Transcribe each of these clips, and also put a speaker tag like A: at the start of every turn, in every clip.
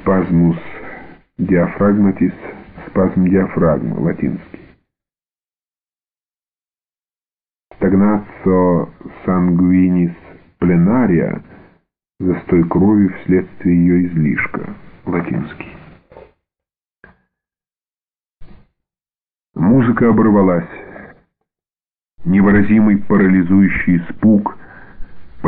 A: Спазмус диафрагматис, спазм диафрагмы, латинский. Стагнацо сангвинис пленария, застой крови вследствие ее излишка, латинский. Музыка оборвалась. Невыразимый парализующий испуг —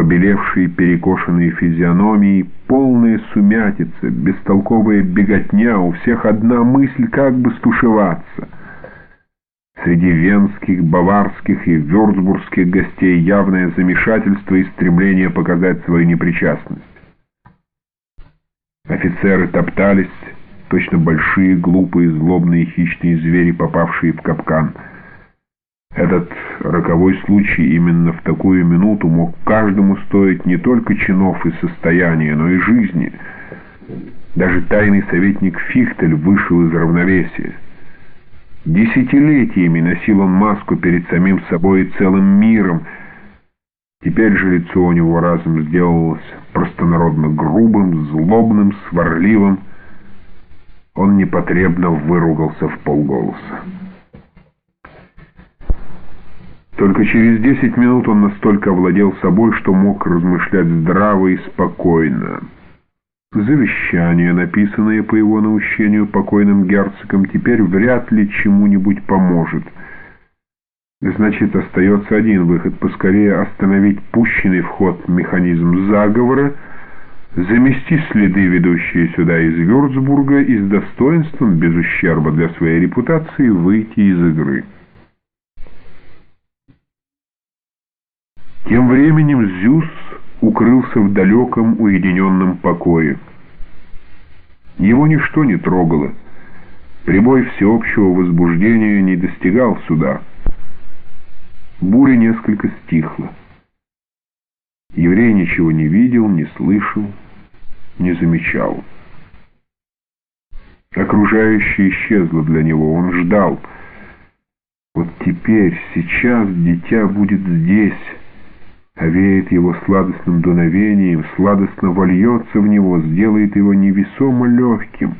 A: побелевшие перекошенные физиономии, полная сумятица, бестолковая беготня, у всех одна мысль, как бы стушеваться. Среди венских, баварских и вюрцбургских гостей явное замешательство и стремление показать свою непричастность. Офицеры топтались, точно большие, глупые, злобные хищные звери, попавшие в капкан — этот роковой случай именно в такую минуту мог каждому стоить не только чинов и состояния, но и жизни. Даже тайный советник Фихтель вышел из равновесия. Десятилетиями носил он маску перед самим собой и целым миром. Теперь же лицо у него разом сделалось простонародно грубым, злобным, сварливым. Он непотребно выругался в полголоса. Только через десять минут он настолько овладел собой, что мог размышлять здраво и спокойно. Завещание, написанное по его наущению покойным герцогом, теперь вряд ли чему-нибудь поможет. Значит, остается один выход — поскорее остановить пущенный в ход механизм заговора, замести следы, ведущие сюда из Вюрцбурга, и с достоинством, без ущерба для своей репутации, выйти из игры. Тем временем Зюс укрылся в далеком уединенном покое. Его ничто не трогало. Прибой всеобщего возбуждения не достигал сюда. Буря несколько стихла. Еврей ничего не видел, не слышал, не замечал. Окружающее исчезло для него, он ждал. Вот теперь, сейчас дитя будет здесь, овеет его сладостным дуновением, сладостно вольется в него, сделает его невесомо легким.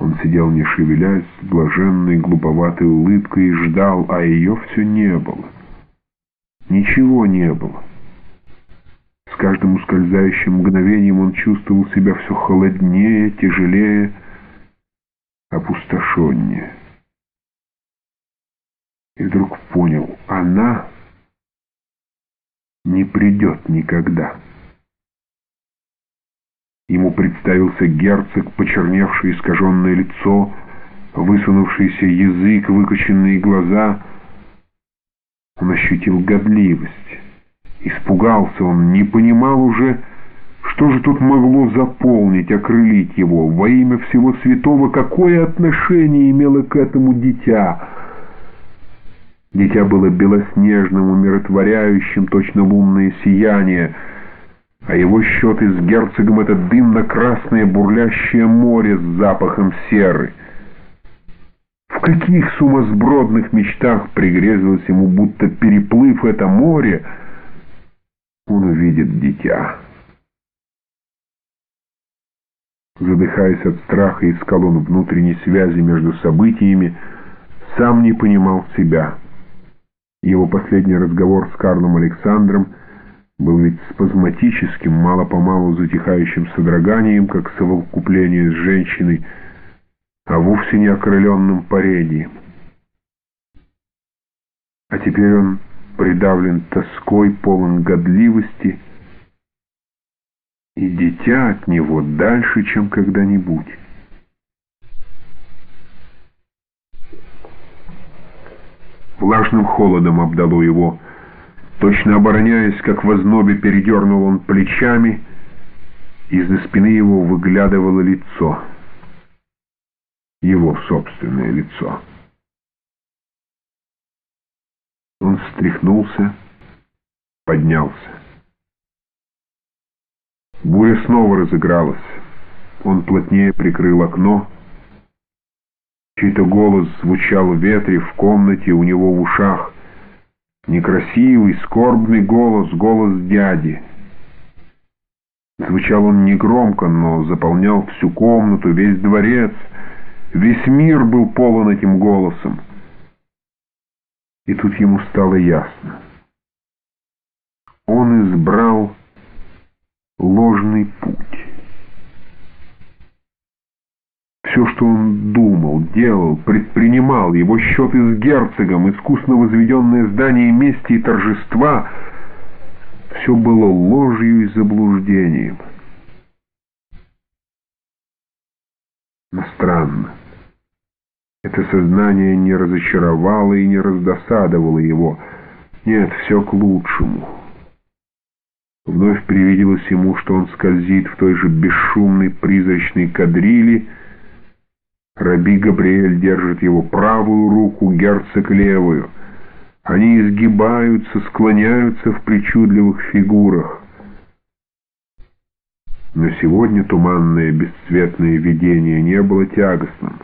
A: Он сидел не шевелясь, с блаженной глуповатой улыбкой и ждал, а ее все не было. Ничего не было. С каждым ускользающим мгновением он чувствовал себя все холоднее, тяжелее, опустошеннее. И вдруг понял, она не придет никогда. Ему представился герцог, почерневшее искаженное лицо, высунувшийся язык, выкоченные глаза. Он ощутил годливость. Испугался он, не понимал уже, что же тут могло заполнить, окрылить его. Во имя всего святого какое отношение имело к этому дитя — Дитя было белоснежным, умиротворяющим, точно лунное сияние, а его счеты с герцогом — это дымно-красное бурлящее море с запахом серы. В каких сумасбродных мечтах пригрезилось ему, будто переплыв это море, он увидит дитя. Задыхаясь от страха, искал он внутренней связи между событиями, сам не понимал себя — его последний разговор с Карлом Александром был ведь спазматическим, мало-помалу затихающим содроганием, как совокупление с женщиной, а вовсе не окрыленным парением. А теперь он придавлен тоской, полон годливости, и дитя от него дальше, чем когда-нибудь. Влажным холодом обдало его. Точно обороняясь, как в ознобе, передернул он плечами, из-за спины его выглядывало лицо. Его собственное лицо. Он встряхнулся, поднялся. Буря снова разыгралась. Он плотнее прикрыл окно, Чей-то голос звучал в ветре в комнате у него в ушах. Некрасивый, скорбный голос, голос дяди — Звучал он негромко, но заполнял всю комнату, весь дворец. Весь мир был полон этим голосом. И тут ему стало ясно. Он избрал ложный путь. Все, что он думал, делал, предпринимал, его счеты с герцогом, искусно возведенное здание мести и торжества — все было ложью и заблуждением. Но странно. Это сознание не разочаровало и не раздосадовало его. Нет, все к лучшему. Вновь привиделось ему, что он скользит в той же бесшумной призрачной кадрили. Раби Габриэль держит его правую руку, герцог левую — они изгибаются, склоняются в причудливых фигурах. Но сегодня туманное бесцветное видение не было тягостным.